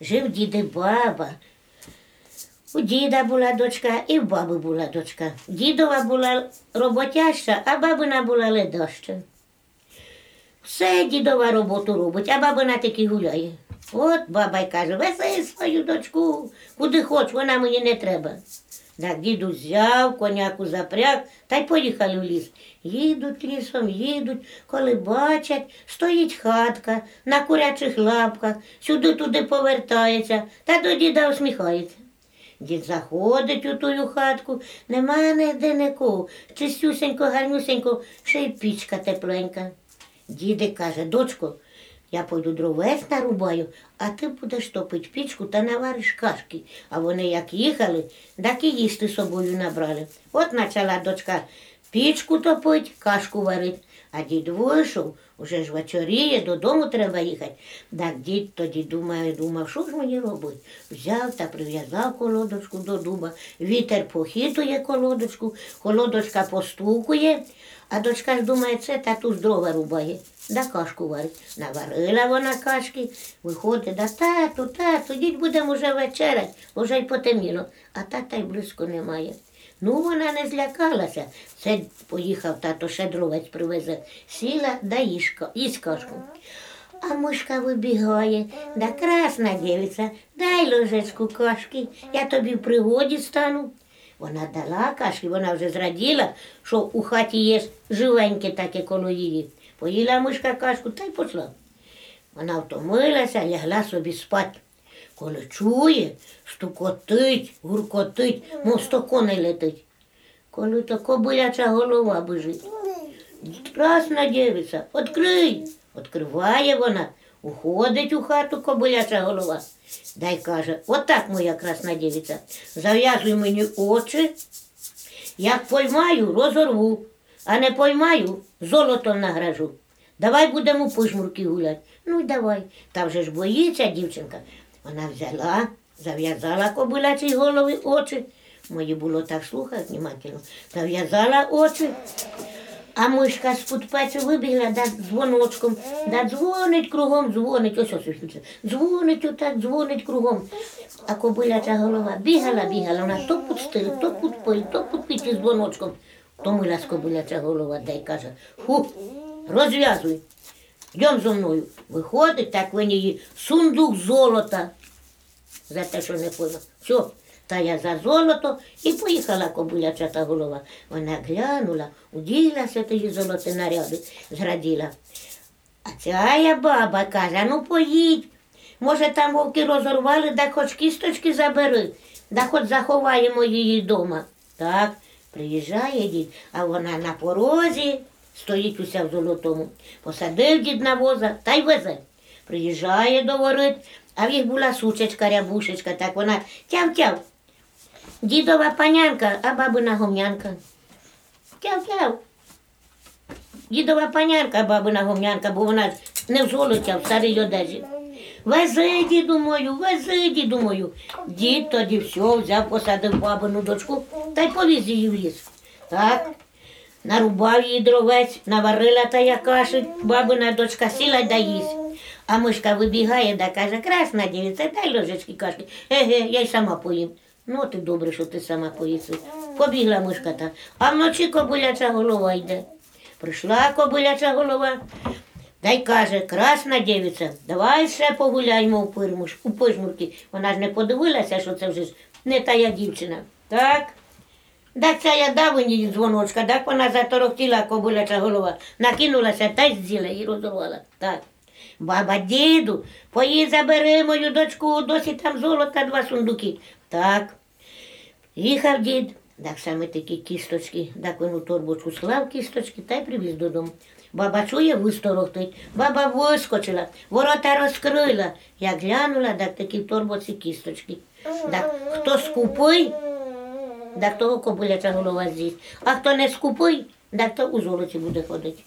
Жив дід і баба. У діда була дочка і в баби була дочка. Дідова була роботяща, а бабина була ледаща. Все дідова роботу робить, а бабина таки гуляє. От баба й каже, весей свою дочку, куди хоч, вона мені не треба. Так діду взяв, коняку запряг та й поїхали в ліс. Їдуть лісом, їдуть, коли бачать, стоїть хатка на курячих лапках, сюди-туди повертається, та до діда усміхається. Дід заходить у тую хатку, нема ніде нікого, чистюсенько, гарнюсенько, ще й пічка тепленька. Дідик каже, дочко, я пойду дровець нарубаю, а ти будеш топити пічку та навариш кашки. А вони як їхали, так і їсти собою набрали. От почала дочка пічку топить, кашку варить. А дід вийшов, уже ж вечоріє, додому треба їхати. Так дід тоді думає, думав, що ж мені робити? Взяв та прив'язав колодочку до дуба, вітер похитує колодочку, колодочка постукує, а дочка ж думає, це тату з дрова рубає, да кашку варить. Наварила вона кашки, виходить, да тату, тату, дідь будемо вже вечерять, уже й потемніло, а тата й близько немає. Ну, вона не злякалася. Це поїхав тато ще дровець привезе. Сіла да їжка, їсть кашку. А мишка вибігає, да красна дівиця, дай ложечку кашки, я тобі в пригоді стану. Вона дала кашки, вона вже зраділа, що у хаті є живеньке таке коло її. Поїла мишка кашку та й пішла. Вона втомилася, лягла собі спать. Коли чує, стукотить, гуркотить, мов сто коней летить. Коли то кобиляча голова бежить. Красна дівиця, відкрий. Відкриває вона, уходить у хату кобиляча голова. Дай каже, отак моя красна дівиця, зав'язуй мені очі, як поймаю, розорву, а не поймаю, золотом награжу. Давай будемо у пижмурки гуляти. Ну й давай. Та вже ж боїться дівчинка. Вона взяла, зав'язала кобилячій голові очі. Мої було так слухати внимательно. Зав'язала очі. А мишка з-під печі вибігла да дзвоночком, да дзвонить кругом, дзвонить, ось ось. Дзвонить отак, дзвонить кругом. А кобиляча голова бігала, бігала, вона то під стил, то під пиль, то під з дзвоночком. Томилась кобиляча голова, да й каже, фу, розв'язуй. Йдем зо мною. Виходить, так він її сундук золота. За те, що не пойма. Все, та я за золото і поїхала кобиляча та голова. Вона глянула, уділася тоді золоті наряди, зраділа. А ця баба каже, ну поїдь. Може, там вовки розорвали, да хоч кісточки забери, да хоч заховаємо її вдома. Так, приїжджає дід, а вона на порозі стоїть уся в золотому. Посадив дід на воза та й везе. Приїжджає до ворит, а в їх була сучечка, рябушечка, так вона тяв-тяв. Дідова панянка, а бабина гомнянка. Тяв-тяв. Дідова панянка, бабина гомнянка, бо вона не в золоті, а в старій одежі. Вези, діду мою, вези, діду мою. Дід тоді все взяв, посадив бабину дочку та й повіз її в ліс. Так, нарубав її дровець, наварила та я каші, бабина дочка сіла да їсть. А мишка вибігає да каже, красна дівиця, дай ложечки кашки. Еге, я й сама поїм. Ну, ти добре, що ти сама поїси. Побігла мишка та, а вночі кобиляча голова йде. Прийшла кобиляча голова, та й каже, красна дівиця, давай ще погуляймо у пирмуш, у пижмурки. Вона ж не подивилася, що це вже ж не тая дівчина. Так? Так ця я дав мені дзвоночка, так вона заторохтіла кобиляча голова, накинулася та й з'їла і розорвала. Так. Баба, діду, поїдь забери мою дочку, досі там золота два сундуки. Так. Їхав дід, так саме такі кісточки, так він у торбочку склав кісточки та й привіз додому. Баба чує, висторохтить. Баба вискочила, ворота розкрила. Як глянула, так такі в торбоці кісточки. Так хто скупий, так того кобиляча голова з'їсть. А хто не скупий, да хто у золоті буде ходити.